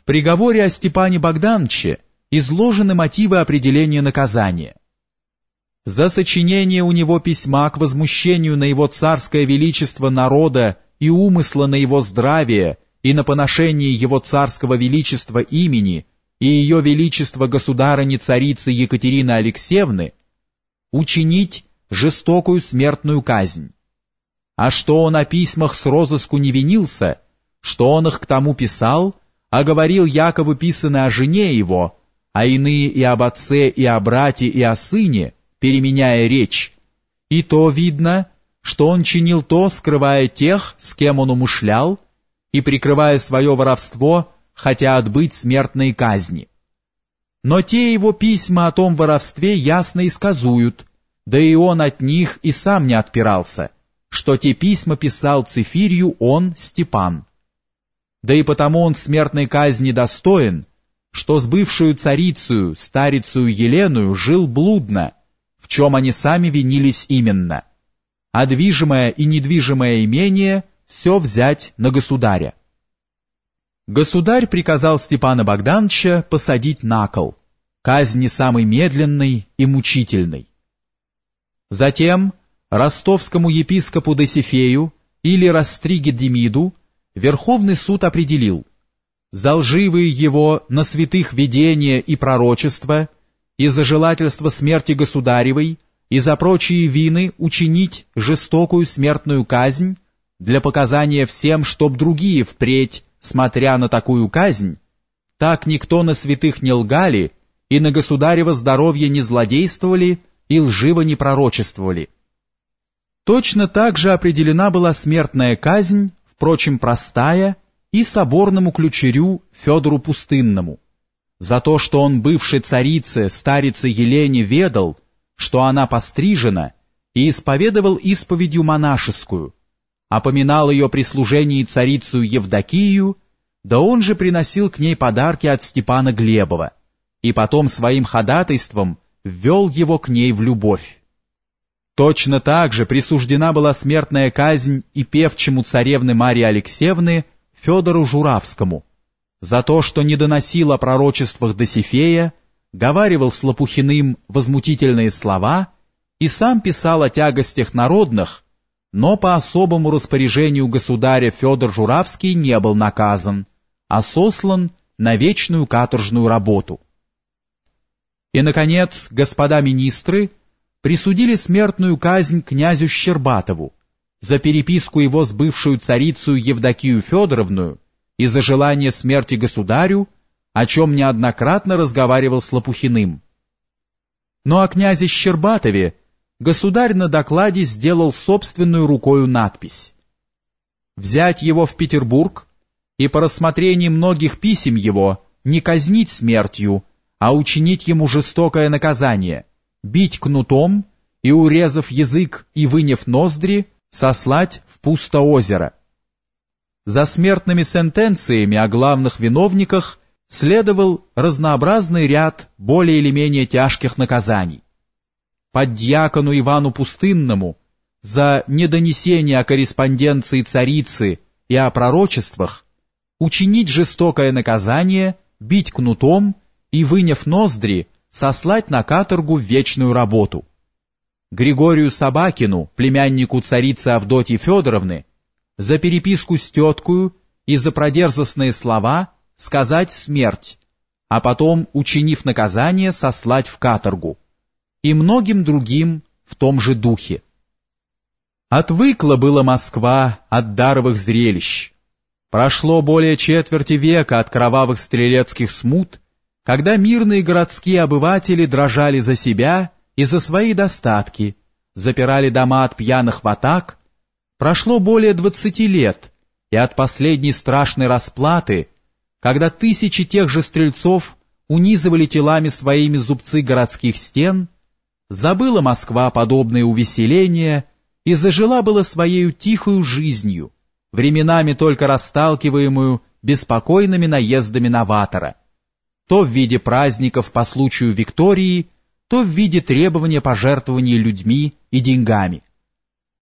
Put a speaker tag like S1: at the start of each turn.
S1: В приговоре о Степане Богдановиче изложены мотивы определения наказания. За сочинение у него письма к возмущению на его царское величество народа и умысла на его здравие и на поношение его царского величества имени и ее величества государыни-царицы Екатерины Алексеевны учинить жестокую смертную казнь. А что он о письмах с розыску не винился, что он их к тому писал, а говорил якобы писаны о жене его, а иные и об отце, и о брате, и о сыне, переменяя речь. И то видно, что он чинил то, скрывая тех, с кем он умышлял, и прикрывая свое воровство, хотя отбыть смертной казни. Но те его письма о том воровстве ясно и да и он от них и сам не отпирался, что те письма писал Цифирью он, Степан да и потому он смертной казни достоин, что с бывшую царицею, старицею Еленую, жил блудно, в чем они сами винились именно, а движимое и недвижимое имение все взять на государя. Государь приказал Степана Богдановича посадить на кол, казни самой медленной и мучительной. Затем ростовскому епископу Досифею или Растриге Демиду Верховный суд определил, за лживые его на святых видения и пророчества, и за желательство смерти государевой, и за прочие вины учинить жестокую смертную казнь для показания всем, чтоб другие впредь, смотря на такую казнь, так никто на святых не лгали и на государево здоровье не злодействовали и лживо не пророчествовали. Точно так же определена была смертная казнь впрочем, простая, и соборному ключерю Федору Пустынному, за то, что он бывшей царице, старице Елене ведал, что она пострижена, и исповедовал исповедью монашескую, опоминал ее при служении царицу Евдокию, да он же приносил к ней подарки от Степана Глебова, и потом своим ходатайством ввел его к ней в любовь. Точно так же присуждена была смертная казнь и певчему царевны Марии Алексеевны Федору Журавскому за то, что не доносил о пророчествах Досифея, говаривал с Лопухиным возмутительные слова и сам писал о тягостях народных, но по особому распоряжению государя Федор Журавский не был наказан, а сослан на вечную каторжную работу. И, наконец, господа министры присудили смертную казнь князю Щербатову за переписку его с бывшую царицу Евдокию Федоровну и за желание смерти государю, о чем неоднократно разговаривал с Лопухиным. Но ну о князе Щербатове государь на докладе сделал собственную рукою надпись. Взять его в Петербург и по рассмотрении многих писем его не казнить смертью, а учинить ему жестокое наказание — бить кнутом и, урезав язык и выняв ноздри, сослать в пустоозеро. За смертными сентенциями о главных виновниках следовал разнообразный ряд более или менее тяжких наказаний. Под дьякону Ивану Пустынному за недонесение о корреспонденции царицы и о пророчествах учинить жестокое наказание, бить кнутом и, выняв ноздри, сослать на каторгу вечную работу. Григорию Собакину, племяннику царицы Авдотьи Федоровны, за переписку с теткою и за продерзостные слова сказать смерть, а потом, учинив наказание, сослать в каторгу, и многим другим в том же духе. Отвыкла была Москва от даровых зрелищ. Прошло более четверти века от кровавых стрелецких смут, когда мирные городские обыватели дрожали за себя и за свои достатки, запирали дома от пьяных ватак, прошло более двадцати лет, и от последней страшной расплаты, когда тысячи тех же стрельцов унизывали телами своими зубцы городских стен, забыла Москва подобное увеселение и зажила было своею тихою жизнью, временами только расталкиваемую беспокойными наездами новатора то в виде праздников по случаю Виктории, то в виде требования пожертвований людьми и деньгами.